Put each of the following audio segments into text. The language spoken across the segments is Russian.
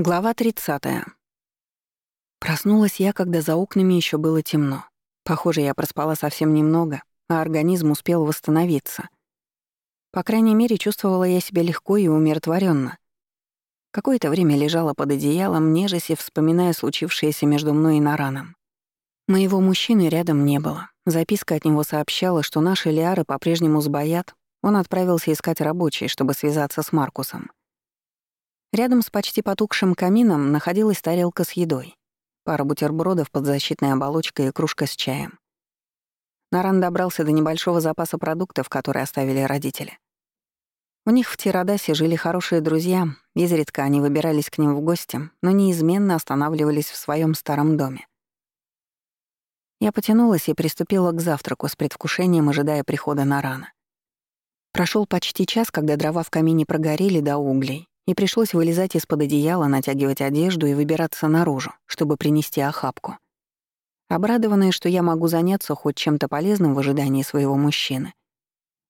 Глава 30. Проснулась я, когда за окнами еще было темно. Похоже, я проспала совсем немного, а организм успел восстановиться. По крайней мере, чувствовала я себя легко и умиротворенно. Какое-то время лежала под одеялом, нежесть вспоминая случившееся между мной и Нараном. Моего мужчины рядом не было. Записка от него сообщала, что наши Лиары по-прежнему сбоят, он отправился искать рабочий, чтобы связаться с Маркусом. Рядом с почти потухшим камином находилась тарелка с едой, пара бутербродов под защитной оболочкой и кружка с чаем. Наран добрался до небольшого запаса продуктов, которые оставили родители. У них в Тирадасе жили хорошие друзья, изредка они выбирались к ним в гости, но неизменно останавливались в своем старом доме. Я потянулась и приступила к завтраку с предвкушением, ожидая прихода Нарана. Прошел почти час, когда дрова в камине прогорели до углей, и пришлось вылезать из-под одеяла, натягивать одежду и выбираться наружу, чтобы принести охапку. Обрадованная, что я могу заняться хоть чем-то полезным в ожидании своего мужчины,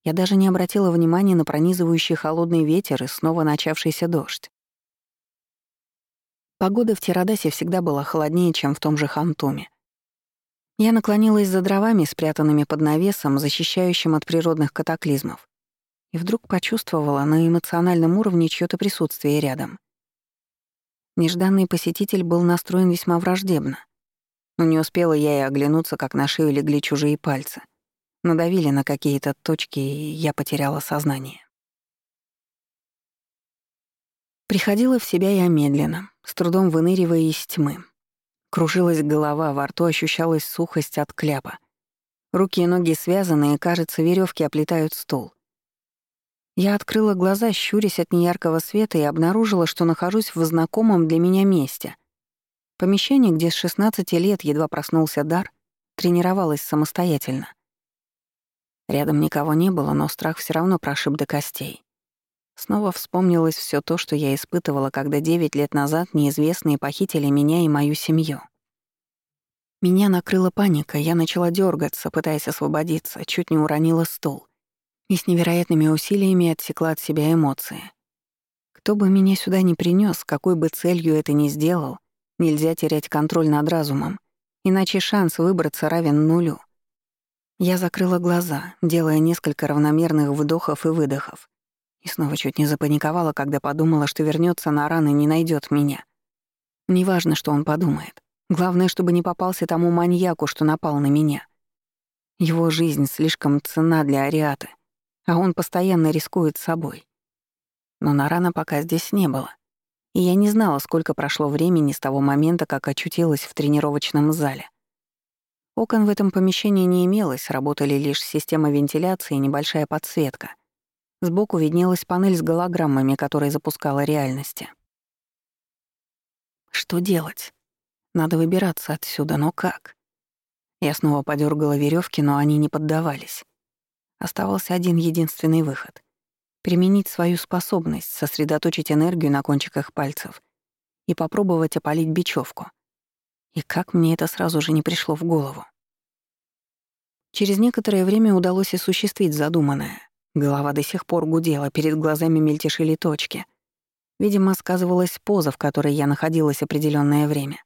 я даже не обратила внимания на пронизывающий холодный ветер и снова начавшийся дождь. Погода в Тирадасе всегда была холоднее, чем в том же Хантуме. Я наклонилась за дровами, спрятанными под навесом, защищающим от природных катаклизмов, и вдруг почувствовала на эмоциональном уровне чьё-то присутствие рядом. Нежданный посетитель был настроен весьма враждебно. Но не успела я и оглянуться, как на шею легли чужие пальцы. Надавили на какие-то точки, и я потеряла сознание. Приходила в себя я медленно, с трудом выныривая из тьмы. Кружилась голова, во рту ощущалась сухость от кляпа. Руки и ноги связаны, и, кажется, веревки оплетают стул. Я открыла глаза, щурясь от неяркого света, и обнаружила, что нахожусь в знакомом для меня месте. Помещение, где с 16 лет едва проснулся дар, тренировалась самостоятельно. Рядом никого не было, но страх все равно прошиб до костей. Снова вспомнилось все то, что я испытывала, когда 9 лет назад неизвестные похитили меня и мою семью. Меня накрыла паника, я начала дергаться, пытаясь освободиться, чуть не уронила стул и с невероятными усилиями отсекла от себя эмоции. Кто бы меня сюда ни принес, какой бы целью это ни сделал, нельзя терять контроль над разумом, иначе шанс выбраться равен нулю. Я закрыла глаза, делая несколько равномерных вдохов и выдохов, и снова чуть не запаниковала, когда подумала, что вернется на раны и не найдет меня. Неважно, что он подумает. Главное, чтобы не попался тому маньяку, что напал на меня. Его жизнь слишком ценна для Ариаты а он постоянно рискует собой. Но Нарана пока здесь не было, и я не знала, сколько прошло времени с того момента, как очутилась в тренировочном зале. Окон в этом помещении не имелось, работали лишь система вентиляции и небольшая подсветка. Сбоку виднелась панель с голограммами, которая запускала реальности. Что делать? Надо выбираться отсюда, но как? Я снова подергала веревки, но они не поддавались. Оставался один единственный выход — применить свою способность, сосредоточить энергию на кончиках пальцев и попробовать опалить бечевку. И как мне это сразу же не пришло в голову. Через некоторое время удалось осуществить задуманное. Голова до сих пор гудела, перед глазами мельтешили точки. Видимо, сказывалась поза, в которой я находилась определенное время.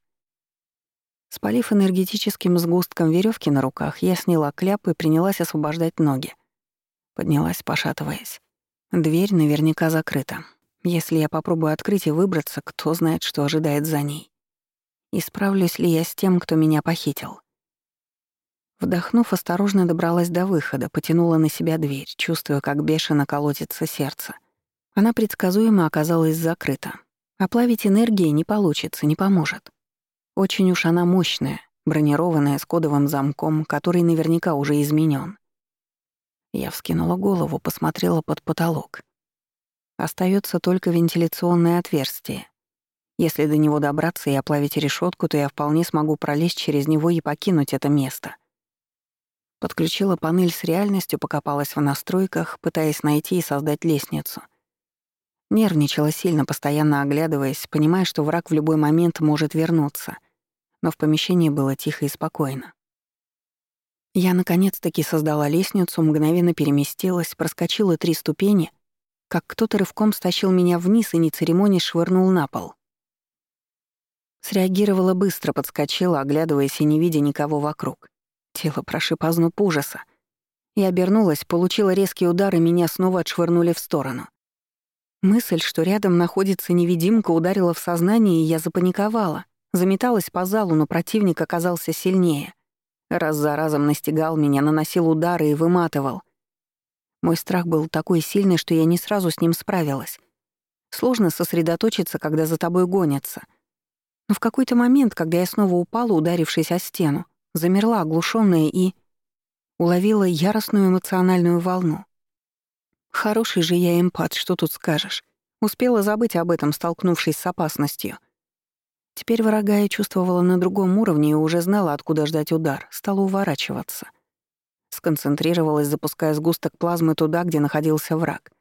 Спалив энергетическим сгустком веревки на руках, я сняла кляп и принялась освобождать ноги. Поднялась, пошатываясь. Дверь наверняка закрыта. Если я попробую открыть и выбраться, кто знает, что ожидает за ней. И справлюсь ли я с тем, кто меня похитил. Вдохнув, осторожно добралась до выхода, потянула на себя дверь, чувствуя, как бешено колотится сердце. Она предсказуемо оказалась закрыта. Оплавить энергии не получится, не поможет. Очень уж она мощная, бронированная с кодовым замком, который наверняка уже изменен. Я вскинула голову, посмотрела под потолок. Остается только вентиляционное отверстие. Если до него добраться и оплавить решетку, то я вполне смогу пролезть через него и покинуть это место. Подключила панель с реальностью, покопалась в настройках, пытаясь найти и создать лестницу. Нервничала сильно, постоянно оглядываясь, понимая, что враг в любой момент может вернуться. Но в помещении было тихо и спокойно. Я наконец-таки создала лестницу, мгновенно переместилась, проскочила три ступени, как кто-то рывком стащил меня вниз и, не церемонясь, швырнул на пол. Среагировала быстро, подскочила, оглядываясь и не видя никого вокруг. Тело прошиб озноб ужаса. Я обернулась, получила резкий удар, и меня снова отшвырнули в сторону. Мысль, что рядом находится невидимка, ударила в сознание, и я запаниковала. Заметалась по залу, но противник оказался сильнее. Раз за разом настигал меня, наносил удары и выматывал. Мой страх был такой сильный, что я не сразу с ним справилась. Сложно сосредоточиться, когда за тобой гонятся. Но в какой-то момент, когда я снова упала, ударившись о стену, замерла оглушённая и... уловила яростную эмоциональную волну. Хороший же я эмпат, что тут скажешь. Успела забыть об этом, столкнувшись с опасностью. Теперь врага я чувствовала на другом уровне и уже знала, откуда ждать удар, стала уворачиваться. Сконцентрировалась, запуская сгусток плазмы туда, где находился враг.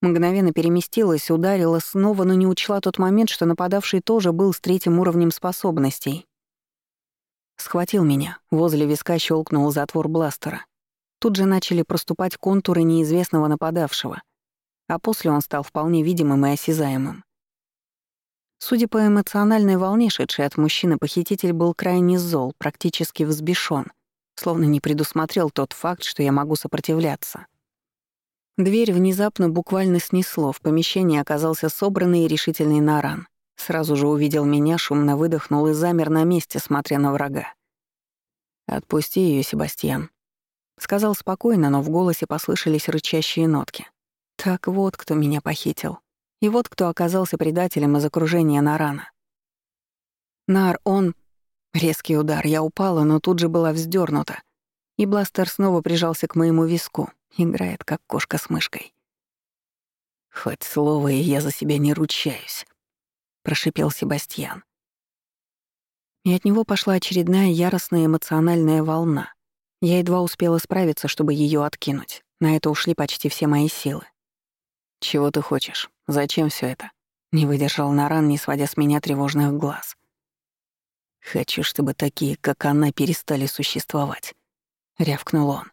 Мгновенно переместилась, ударила снова, но не учла тот момент, что нападавший тоже был с третьим уровнем способностей. Схватил меня, возле виска щелкнул затвор бластера. Тут же начали проступать контуры неизвестного нападавшего, а после он стал вполне видимым и осязаемым. Судя по эмоциональной волне, шедшей от мужчины, похититель был крайне зол, практически взбешён, словно не предусмотрел тот факт, что я могу сопротивляться. Дверь внезапно буквально снесло, в помещении оказался собранный и решительный Наран. Сразу же увидел меня, шумно выдохнул и замер на месте, смотря на врага. «Отпусти ее, Себастьян», — сказал спокойно, но в голосе послышались рычащие нотки. «Так вот, кто меня похитил. И вот кто оказался предателем из окружения Нарана. Нар, он... Резкий удар, я упала, но тут же была вздернута. И бластер снова прижался к моему виску, играет как кошка с мышкой. «Хоть слово, и я за себя не ручаюсь», — прошипел Себастьян. И от него пошла очередная яростная эмоциональная волна. Я едва успела справиться, чтобы ее откинуть. На это ушли почти все мои силы. «Чего ты хочешь?» Зачем все это? Не выдержал Наран, не сводя с меня тревожных глаз. Хочу, чтобы такие, как она, перестали существовать. Рявкнул он.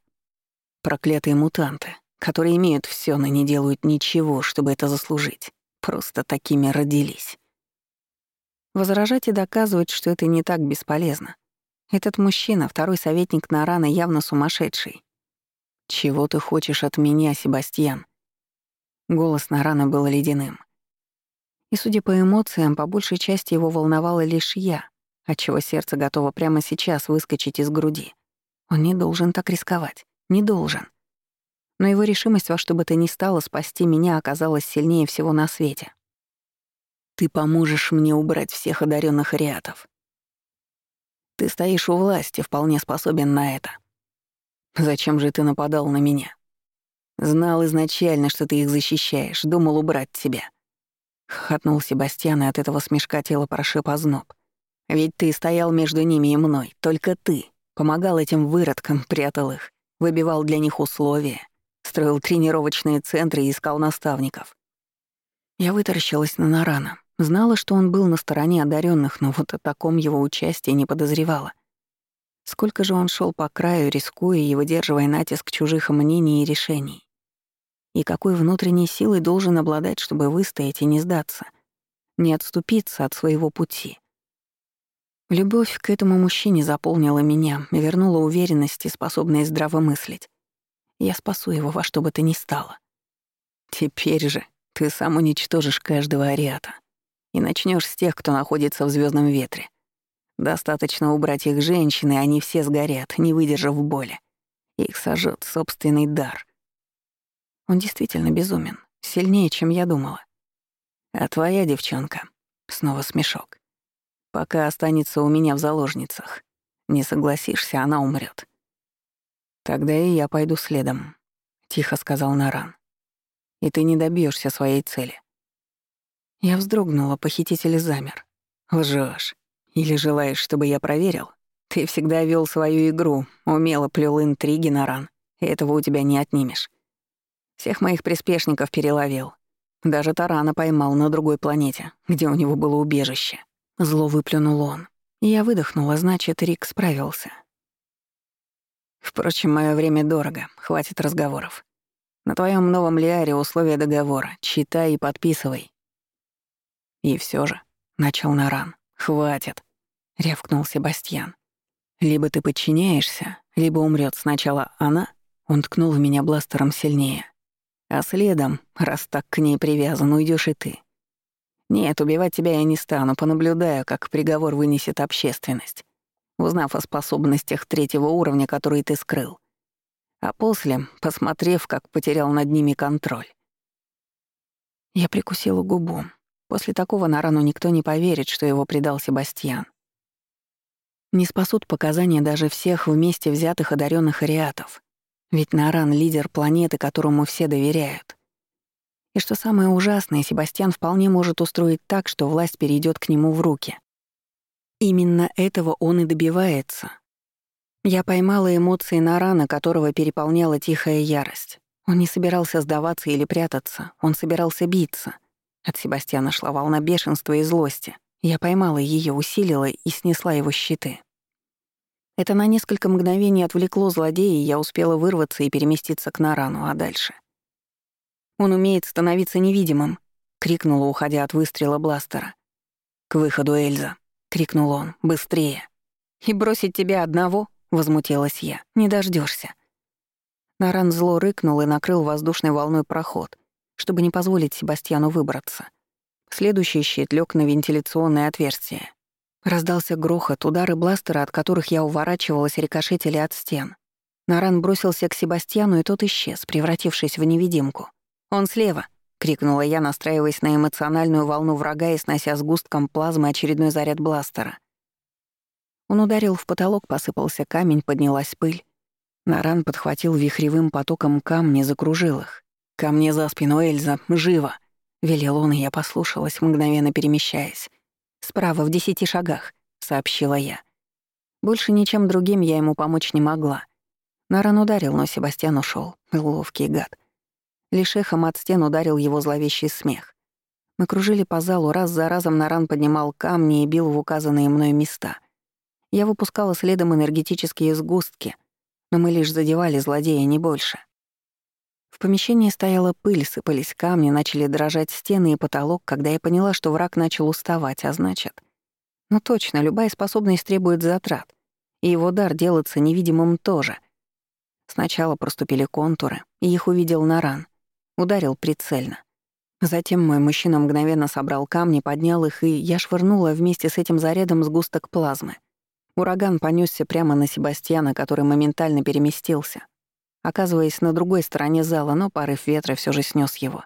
Проклятые мутанты, которые имеют все, но не делают ничего, чтобы это заслужить. Просто такими родились. Возражать и доказывать, что это не так бесполезно. Этот мужчина, второй советник Нарана, явно сумасшедший. «Чего ты хочешь от меня, Себастьян?» Голос Нарана был ледяным. И, судя по эмоциям, по большей части его волновала лишь я, отчего сердце готово прямо сейчас выскочить из груди. Он не должен так рисковать. Не должен. Но его решимость во что бы то ни стало спасти меня оказалась сильнее всего на свете. «Ты поможешь мне убрать всех одаренных ариатов. Ты стоишь у власти, вполне способен на это. Зачем же ты нападал на меня? Знал изначально, что ты их защищаешь, думал убрать тебя. Хохотнул Себастьян, и от этого смешка тело прошиб озноб. Ведь ты стоял между ними и мной, только ты. Помогал этим выродкам, прятал их, выбивал для них условия, строил тренировочные центры и искал наставников. Я вытаращилась на Нарана. Знала, что он был на стороне одаренных, но вот о таком его участии не подозревала. Сколько же он шел по краю, рискуя и выдерживая натиск чужих мнений и решений и какой внутренней силой должен обладать, чтобы выстоять и не сдаться, не отступиться от своего пути. Любовь к этому мужчине заполнила меня, вернула уверенность и способность здраво мыслить. Я спасу его во что бы то ни стало. Теперь же ты сам уничтожишь каждого ариата и начнешь с тех, кто находится в звездном ветре. Достаточно убрать их женщины, они все сгорят, не выдержав боли. Их сожжет собственный дар. Он действительно безумен, сильнее, чем я думала. А твоя девчонка, снова смешок, пока останется у меня в заложницах. Не согласишься, она умрет. Тогда и я пойду следом, тихо сказал Наран. И ты не добьешься своей цели. Я вздрогнула, похититель замер. Лжешь. Или желаешь, чтобы я проверил? Ты всегда вел свою игру, умело плел интриги, Наран, и этого у тебя не отнимешь. Всех моих приспешников переловил. Даже тарана поймал на другой планете, где у него было убежище. Зло выплюнул он. Я выдохнула, значит, Рик справился. Впрочем, мое время дорого, хватит разговоров. На твоем новом Лиаре условия договора. Читай и подписывай. И все же, начал Наран, «Хватит», — рявкнул Себастьян. «Либо ты подчиняешься, либо умрет сначала она», — он ткнул в меня бластером сильнее. «А следом, раз так к ней привязан, уйдешь и ты. Нет, убивать тебя я не стану, понаблюдаю, как приговор вынесет общественность, узнав о способностях третьего уровня, которые ты скрыл. А после, посмотрев, как потерял над ними контроль. Я прикусила губу. После такого на рану никто не поверит, что его предал Себастьян. Не спасут показания даже всех вместе взятых одаренных ариатов. Ведь Наран — лидер планеты, которому все доверяют. И что самое ужасное, Себастьян вполне может устроить так, что власть перейдет к нему в руки. Именно этого он и добивается. Я поймала эмоции Нарана, которого переполняла тихая ярость. Он не собирался сдаваться или прятаться, он собирался биться. От Себастьяна шла волна бешенства и злости. Я поймала ее, усилила и снесла его щиты. Это на несколько мгновений отвлекло злодея, и я успела вырваться и переместиться к Нарану, а дальше. «Он умеет становиться невидимым», — крикнула, уходя от выстрела бластера. «К выходу, Эльза!» — крикнул он. «Быстрее!» «И бросить тебя одного?» — возмутилась я. «Не дождешься. Наран зло рыкнул и накрыл воздушной волной проход, чтобы не позволить Себастьяну выбраться. Следующий щит лег на вентиляционное отверстие. Раздался грохот, удары бластера, от которых я уворачивалась, рикошетили от стен. Наран бросился к Себастьяну, и тот исчез, превратившись в невидимку. «Он слева!» — крикнула я, настраиваясь на эмоциональную волну врага и снося с густком плазмы очередной заряд бластера. Он ударил в потолок, посыпался камень, поднялась пыль. Наран подхватил вихревым потоком камни, закружил их. «Ко мне за спину, Эльза, живо!» — велел он, и я послушалась, мгновенно перемещаясь. «Справа, в десяти шагах», — сообщила я. Больше ничем другим я ему помочь не могла. Наран ударил, но Себастьян ушел, ловкий гад. Лишь эхом от стен ударил его зловещий смех. Мы кружили по залу, раз за разом Наран поднимал камни и бил в указанные мной места. Я выпускала следом энергетические сгустки — но мы лишь задевали злодея, не больше. В помещении стояла пыль, сыпались камни, начали дрожать стены и потолок, когда я поняла, что враг начал уставать, а значит... Ну точно, любая способность требует затрат, и его дар делаться невидимым тоже. Сначала проступили контуры, и их увидел Наран. Ударил прицельно. Затем мой мужчина мгновенно собрал камни, поднял их, и я швырнула вместе с этим зарядом сгусток плазмы — Ураган понесся прямо на Себастьяна, который моментально переместился, оказываясь на другой стороне зала, но порыв ветра все же снес его.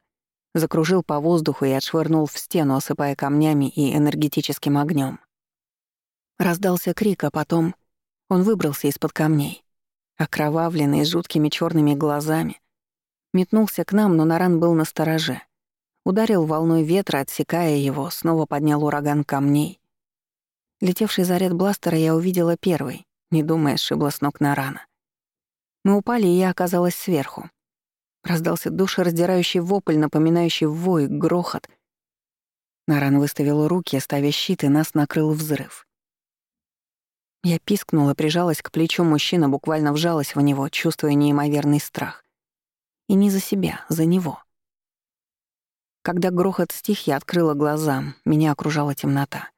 Закружил по воздуху и отшвырнул в стену, осыпая камнями и энергетическим огнем. Раздался крик, а потом он выбрался из-под камней, окровавленный, с жуткими черными глазами. Метнулся к нам, но Наран был на стороже. Ударил волной ветра, отсекая его, снова поднял ураган камней, Летевший заряд бластера я увидела первый, не думая, сшибла с ног на рано. Мы упали, и я оказалась сверху. Раздался душераздирающий вопль, напоминающий вой, грохот. Наран выставил руки, ставя щит, и нас накрыл взрыв. Я пискнула, прижалась к плечу мужчины, буквально вжалась в него, чувствуя неимоверный страх. И не за себя, за него. Когда грохот стих, я открыла глаза, меня окружала темнота.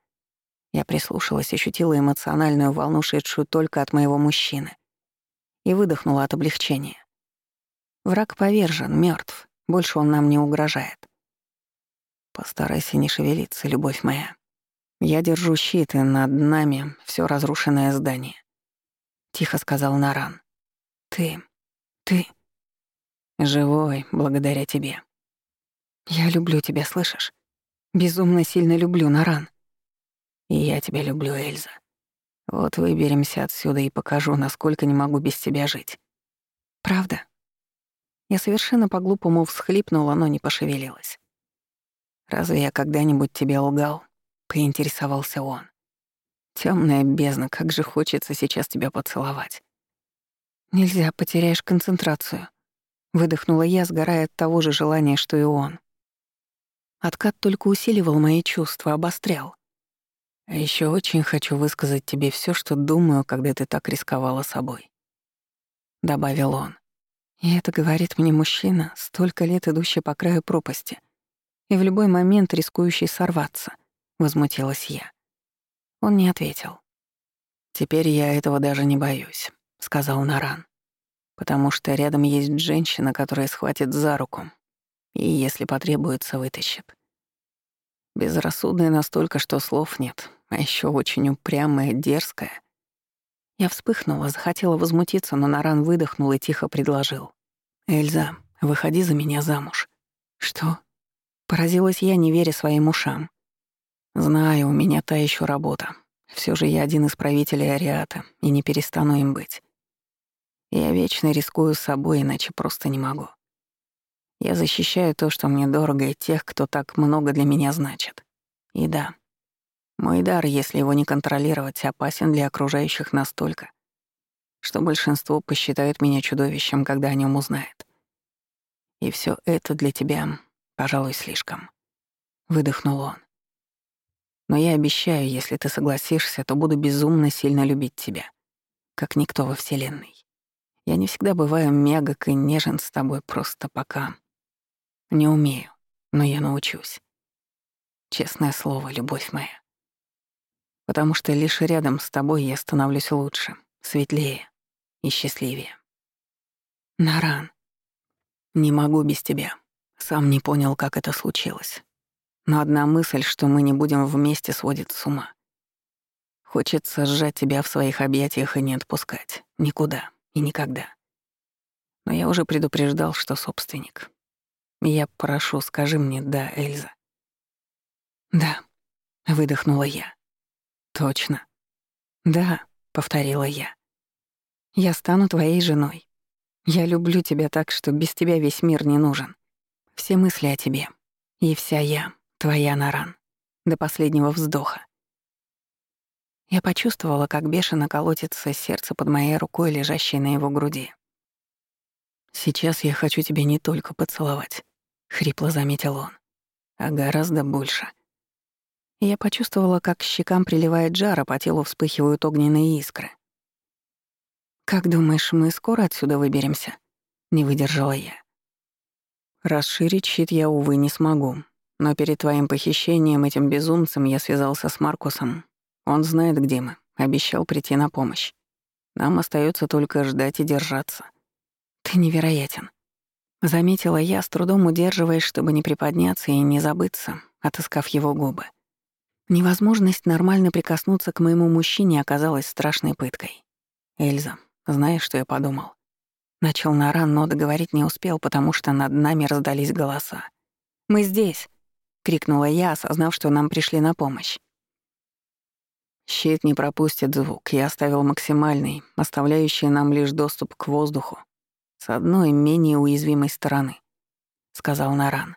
Я прислушалась, ощутила эмоциональную волну, шедшую только от моего мужчины, и выдохнула от облегчения. Враг повержен, мертв, больше он нам не угрожает. Постарайся не шевелиться, любовь моя. Я держу щит, и над нами все разрушенное здание. Тихо сказал Наран. Ты, ты... Живой, благодаря тебе. Я люблю тебя, слышишь? Безумно сильно люблю, Наран. И я тебя люблю, Эльза. Вот выберемся отсюда и покажу, насколько не могу без тебя жить. Правда? Я совершенно по-глупому всхлипнула, но не пошевелилась. «Разве я когда-нибудь тебе лгал?» — поинтересовался он. Темная бездна, как же хочется сейчас тебя поцеловать». «Нельзя, потеряешь концентрацию», — выдохнула я, сгорая от того же желания, что и он. Откат только усиливал мои чувства, обострял. А еще очень хочу высказать тебе все, что думаю, когда ты так рисковала собой. Добавил он. И это говорит мне мужчина, столько лет идущий по краю пропасти и в любой момент рискующий сорваться, возмутилась я. Он не ответил. «Теперь я этого даже не боюсь», — сказал Наран. «Потому что рядом есть женщина, которая схватит за руку и, если потребуется, вытащит. Безрассудная настолько, что слов нет, а еще очень упрямая, дерзкая. Я вспыхнула, захотела возмутиться, но Наран выдохнул и тихо предложил. «Эльза, выходи за меня замуж». «Что?» Поразилась я, не веря своим ушам. «Знаю, у меня та еще работа. Все же я один из правителей Ариата и не перестану им быть. Я вечно рискую собой, иначе просто не могу. Я защищаю то, что мне дорого, и тех, кто так много для меня значит. И да, мой дар, если его не контролировать, опасен для окружающих настолько, что большинство посчитают меня чудовищем, когда о нем узнает. И все это для тебя, пожалуй, слишком. Выдохнул он. Но я обещаю, если ты согласишься, то буду безумно сильно любить тебя, как никто во Вселенной. Я не всегда бываю мягок и нежен с тобой просто пока. Не умею, но я научусь. Честное слово, любовь моя. Потому что лишь рядом с тобой я становлюсь лучше, светлее и счастливее. Наран. Не могу без тебя. Сам не понял, как это случилось. Но одна мысль, что мы не будем вместе, сводит с ума. Хочется сжать тебя в своих объятиях и не отпускать. Никуда и никогда. Но я уже предупреждал, что собственник. Я прошу, скажи мне «да», Эльза. «Да», — выдохнула я. «Точно». «Да», — повторила я. «Я стану твоей женой. Я люблю тебя так, что без тебя весь мир не нужен. Все мысли о тебе. И вся я, твоя Наран. До последнего вздоха». Я почувствовала, как бешено колотится сердце под моей рукой, лежащей на его груди. «Сейчас я хочу тебя не только поцеловать», — хрипло заметил он, — «а гораздо больше». Я почувствовала, как щекам приливает жар, а по телу вспыхивают огненные искры. «Как думаешь, мы скоро отсюда выберемся?» — не выдержала я. «Расширить щит я, увы, не смогу. Но перед твоим похищением этим безумцем я связался с Маркусом. Он знает, где мы, обещал прийти на помощь. Нам остается только ждать и держаться». «Ты невероятен», Заметила я, с трудом удерживаясь, чтобы не приподняться и не забыться, отыскав его губы. Невозможность нормально прикоснуться к моему мужчине оказалась страшной пыткой. «Эльза, знаешь, что я подумал?» Начал Наран, но договорить не успел, потому что над нами раздались голоса. «Мы здесь!» — крикнула я, осознав, что нам пришли на помощь. Щит не пропустит звук, я оставил максимальный, оставляющий нам лишь доступ к воздуху, с одной менее уязвимой стороны», — сказал Наран.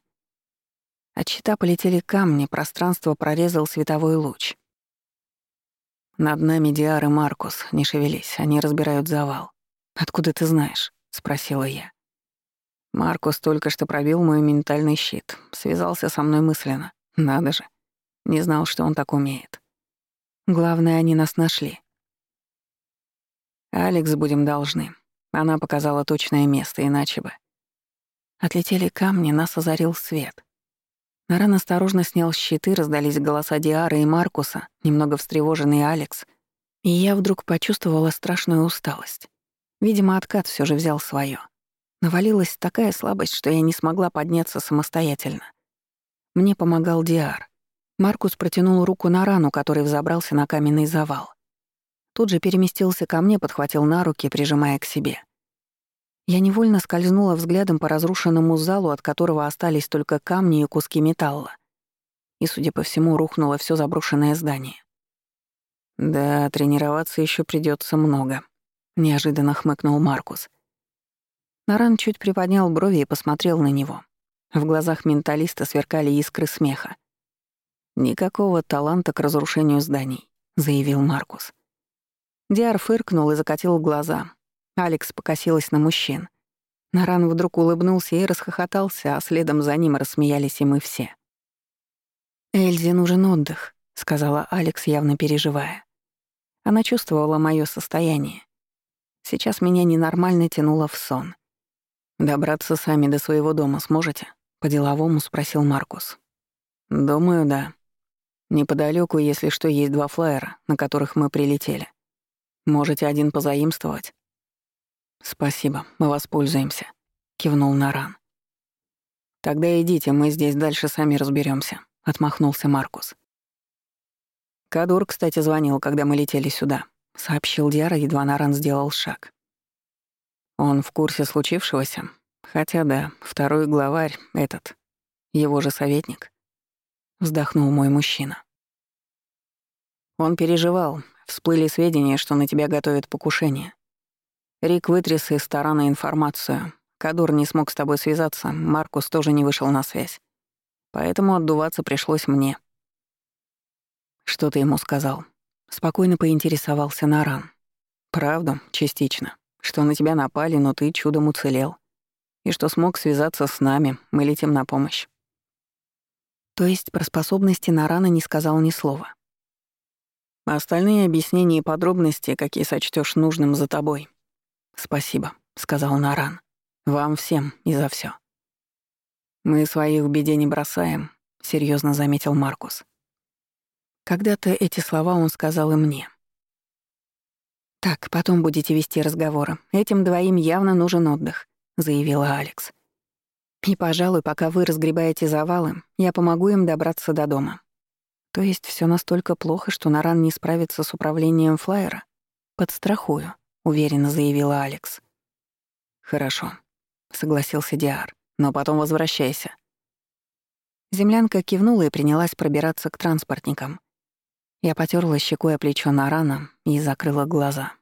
От щита полетели камни, пространство прорезал световой луч. «Над нами Диар и Маркус, не шевелись, они разбирают завал. Откуда ты знаешь?» — спросила я. Маркус только что пробил мой ментальный щит, связался со мной мысленно. Надо же. Не знал, что он так умеет. Главное, они нас нашли. Алекс будем должны. Она показала точное место, иначе бы. Отлетели камни, нас озарил свет. Наран осторожно снял щиты, раздались голоса Диары и Маркуса, немного встревоженный Алекс, и я вдруг почувствовала страшную усталость. Видимо, откат все же взял свое. Навалилась такая слабость, что я не смогла подняться самостоятельно. Мне помогал Диар. Маркус протянул руку на рану, который взобрался на каменный завал. Тут же переместился ко мне, подхватил на руки, прижимая к себе. Я невольно скользнула взглядом по разрушенному залу, от которого остались только камни и куски металла. И, судя по всему, рухнуло все заброшенное здание. «Да, тренироваться еще придется много», — неожиданно хмыкнул Маркус. Наран чуть приподнял брови и посмотрел на него. В глазах менталиста сверкали искры смеха. «Никакого таланта к разрушению зданий», — заявил Маркус. Диар фыркнул и закатил глаза. Алекс покосилась на мужчин. Наран вдруг улыбнулся и расхохотался, а следом за ним рассмеялись и мы все. «Эльзе нужен отдых», — сказала Алекс, явно переживая. Она чувствовала моё состояние. Сейчас меня ненормально тянуло в сон. «Добраться сами до своего дома сможете?» — по-деловому спросил Маркус. «Думаю, да». Неподалеку, если что, есть два флайера, на которых мы прилетели. Можете один позаимствовать?» «Спасибо, мы воспользуемся», — кивнул Наран. «Тогда идите, мы здесь дальше сами разберемся, отмахнулся Маркус. «Кадур, кстати, звонил, когда мы летели сюда», — сообщил Диара, едва Наран сделал шаг. «Он в курсе случившегося? Хотя да, второй главарь, этот, его же советник», — вздохнул мой мужчина. Он переживал, всплыли сведения, что на тебя готовят покушение. Рик вытряс из Тарана информацию. Кадур не смог с тобой связаться, Маркус тоже не вышел на связь. Поэтому отдуваться пришлось мне. Что ты ему сказал? Спокойно поинтересовался Наран. Правду, частично. Что на тебя напали, но ты чудом уцелел. И что смог связаться с нами, мы летим на помощь. То есть про способности Нарана не сказал ни слова. Остальные объяснения и подробности, какие сочтешь нужным за тобой. «Спасибо», — сказал Наран. «Вам всем и за все. «Мы своих в беде не бросаем», — серьезно заметил Маркус. Когда-то эти слова он сказал и мне. «Так, потом будете вести разговоры. Этим двоим явно нужен отдых», — заявила Алекс. «И, пожалуй, пока вы разгребаете завалы, я помогу им добраться до дома». То есть все настолько плохо, что Наран не справится с управлением флайера? Подстрахую уверенно заявила Алекс. Хорошо, согласился Диар. Но потом возвращайся. Землянка кивнула и принялась пробираться к транспортникам. Я потёрла щекой о плечо Нарана и закрыла глаза.